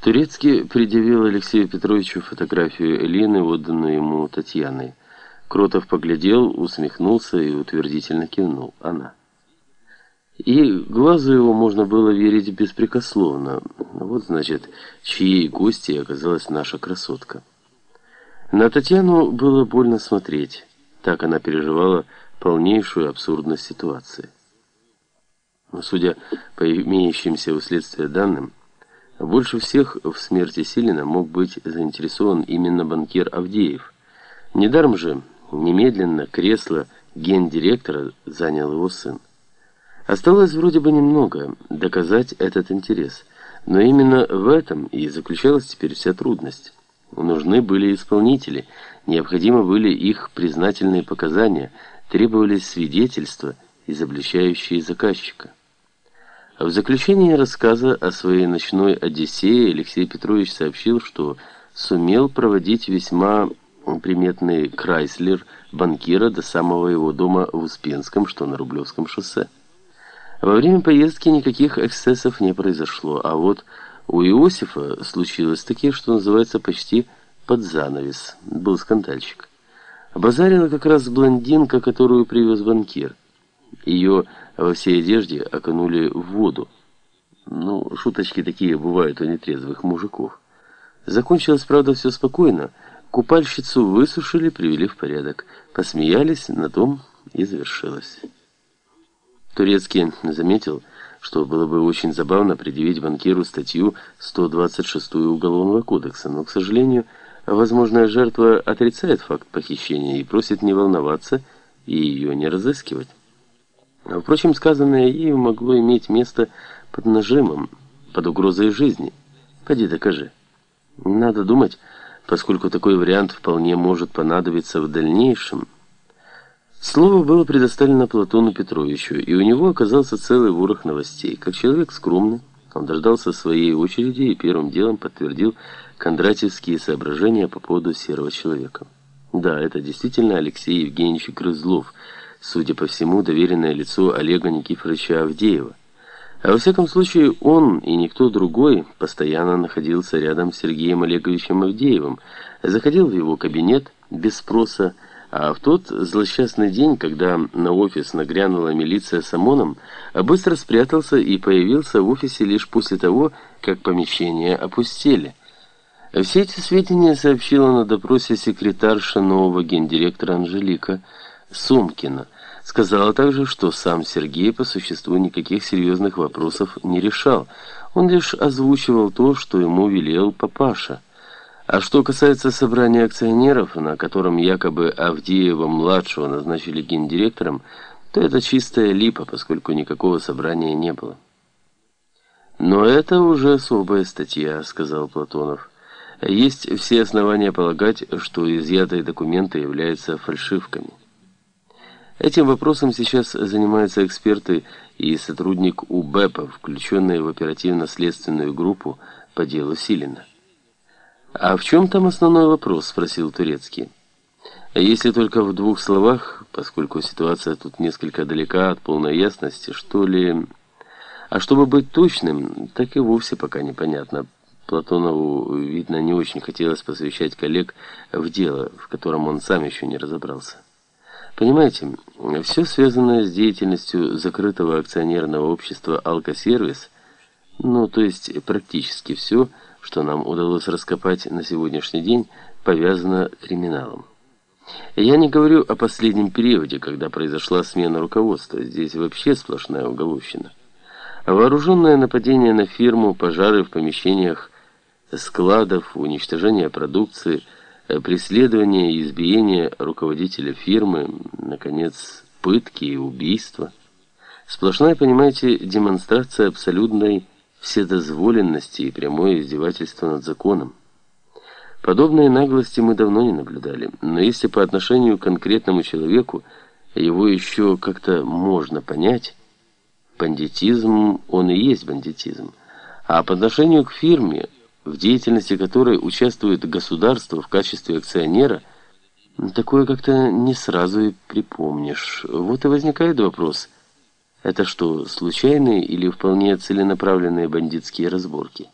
Турецкий предъявил Алексею Петровичу фотографию Элины, отданную ему Татьяной. Кротов поглядел, усмехнулся и утвердительно кивнул. Она. И глазу его можно было верить беспрекословно. Вот, значит, чьей гостьей оказалась наша красотка. На Татьяну было больно смотреть. Так она переживала полнейшую абсурдность ситуации. Но, судя по имеющимся у следствия данным, больше всех в смерти Силина мог быть заинтересован именно банкир Авдеев. Недаром же немедленно кресло гендиректора занял его сын. Осталось вроде бы немного доказать этот интерес, но именно в этом и заключалась теперь вся трудность. Нужны были исполнители, необходимы были их признательные показания, требовались свидетельства, изобличающие заказчика. В заключении рассказа о своей ночной Одиссее Алексей Петрович сообщил, что сумел проводить весьма приметный Крайслер банкира до самого его дома в Успенском, что на Рублевском шоссе. Во время поездки никаких эксцессов не произошло, а вот у Иосифа случилось такие, что называется, почти под занавес. Был скандальчик. Базарила как раз блондинка, которую привез банкир. Ее во всей одежде окунули в воду. Ну, шуточки такие бывают у нетрезвых мужиков. Закончилось, правда, все спокойно. Купальщицу высушили, привели в порядок. Посмеялись, на том и завершилось. Турецкий заметил, что было бы очень забавно предъявить банкиру статью 126 Уголовного кодекса, но, к сожалению, возможная жертва отрицает факт похищения и просит не волноваться и ее не разыскивать. Впрочем, сказанное ею могло иметь место под нажимом, под угрозой жизни. Поди докажи. Надо думать, поскольку такой вариант вполне может понадобиться в дальнейшем. Слово было предоставлено Платону Петровичу, и у него оказался целый ворох новостей. Как человек скромный, он дождался своей очереди и первым делом подтвердил кондратьевские соображения по поводу серого человека. Да, это действительно Алексей Евгеньевич Грызлов – судя по всему, доверенное лицо Олега Никифоровича Авдеева. А во всяком случае, он и никто другой постоянно находился рядом с Сергеем Олеговичем Авдеевым, заходил в его кабинет без спроса, а в тот злосчастный день, когда на офис нагрянула милиция с ОМОНом, быстро спрятался и появился в офисе лишь после того, как помещение опустили. Все эти сведения сообщила на допросе секретарша нового гендиректора Анжелика Сумкина. Сказала также, что сам Сергей по существу никаких серьезных вопросов не решал. Он лишь озвучивал то, что ему велел папаша. А что касается собрания акционеров, на котором якобы Авдеева-младшего назначили гендиректором, то это чистая липа, поскольку никакого собрания не было. «Но это уже особая статья», — сказал Платонов. «Есть все основания полагать, что изъятые документы являются фальшивками». Этим вопросом сейчас занимаются эксперты и сотрудник УБЭПа, включенные в оперативно-следственную группу по делу Силина. «А в чем там основной вопрос?» – спросил Турецкий. «Если только в двух словах, поскольку ситуация тут несколько далека от полной ясности, что ли...» А чтобы быть точным, так и вовсе пока непонятно. Платонову, видно, не очень хотелось посвящать коллег в дело, в котором он сам еще не разобрался. Понимаете, все связанное с деятельностью закрытого акционерного общества «Алкосервис», ну, то есть практически все, что нам удалось раскопать на сегодняшний день, повязано криминалом. Я не говорю о последнем периоде, когда произошла смена руководства. Здесь вообще сплошная уголовщина. Вооруженное нападение на фирму, пожары в помещениях складов, уничтожение продукции – преследование и избиение руководителя фирмы, наконец, пытки и убийства. Сплошная, понимаете, демонстрация абсолютной вседозволенности и прямое издевательство над законом. Подобной наглости мы давно не наблюдали, но если по отношению к конкретному человеку его еще как-то можно понять, бандитизм, он и есть бандитизм, а по отношению к фирме – в деятельности которой участвует государство в качестве акционера, такое как-то не сразу и припомнишь. Вот и возникает вопрос, это что, случайные или вполне целенаправленные бандитские разборки?